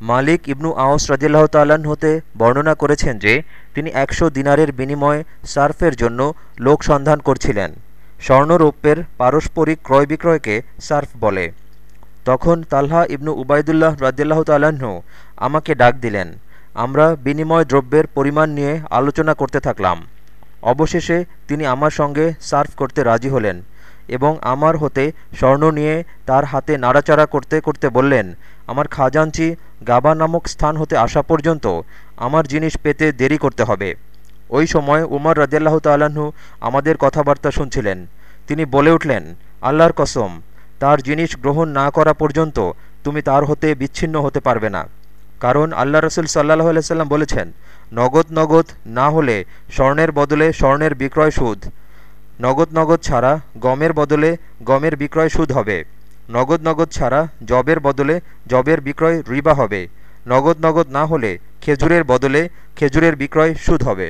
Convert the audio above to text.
মালিক ইবনু আওস রাজিল্লাহ তাল্লাহ্ন হতে বর্ণনা করেছেন যে, তিনি একশো দিনারের বিনিময়ে সার্ফের জন্য লোক সন্ধান করছিলেন। স্বর্ণরৌপ্যের পারস্পরিক ক্রয় বিক্রয়কে সার্ফ বলে। তখন তালহা ইবনু উবায়দুল্লাহ রাজিয়াল্লাহ তাল্লাহ্ন আমাকে ডাক দিলেন। আমরা বিনিময় দ্রব্যের পরিমাণ নিয়ে আলোচনা করতে থাকলাম। অবশেষে তিনি আমার সঙ্গে সার্ফ করতে রাজি হলেন। এবং আমার হতে স্বর্ণ নিয়ে তার হাতে নাড়াচাড়া করতে করতে বললেন, আমার খাজাঞ্চি গাবা নামক স্থান হতে আসা পর্যন্ত আমার জিনিস পেতে দেরি করতে হবে ওই সময় উমর রাজিয়াল্লাহ তাল্লাহ্ন আমাদের কথাবার্তা শুনছিলেন। তিনি বলে উঠলেন, আল্লাহর কসম, তার জিনিস গ্রহণ না করা পর্যন্ত তুমি তার হতে বিচ্ছিন্ন হতে পারবে না। কারণ আল্লাহ রসুল সাল্লাহ আলাইসাল্লাম বলেছেন, নগদ নগদ না হলে স্বর্ণের বদলে স্বর্ণের বিক্রয় সুদ। নগদ নগদ ছাড়া গমের বদলে গমের বিক্রয় সুদ হবে। নগদ নগদ ছাড়া জবের বদলে জবের বিক্রয় রিবা হবে। নগদ নগদ না হলে খেজুরের বদলে খেজুরের বিক্রয় সুদ হবে।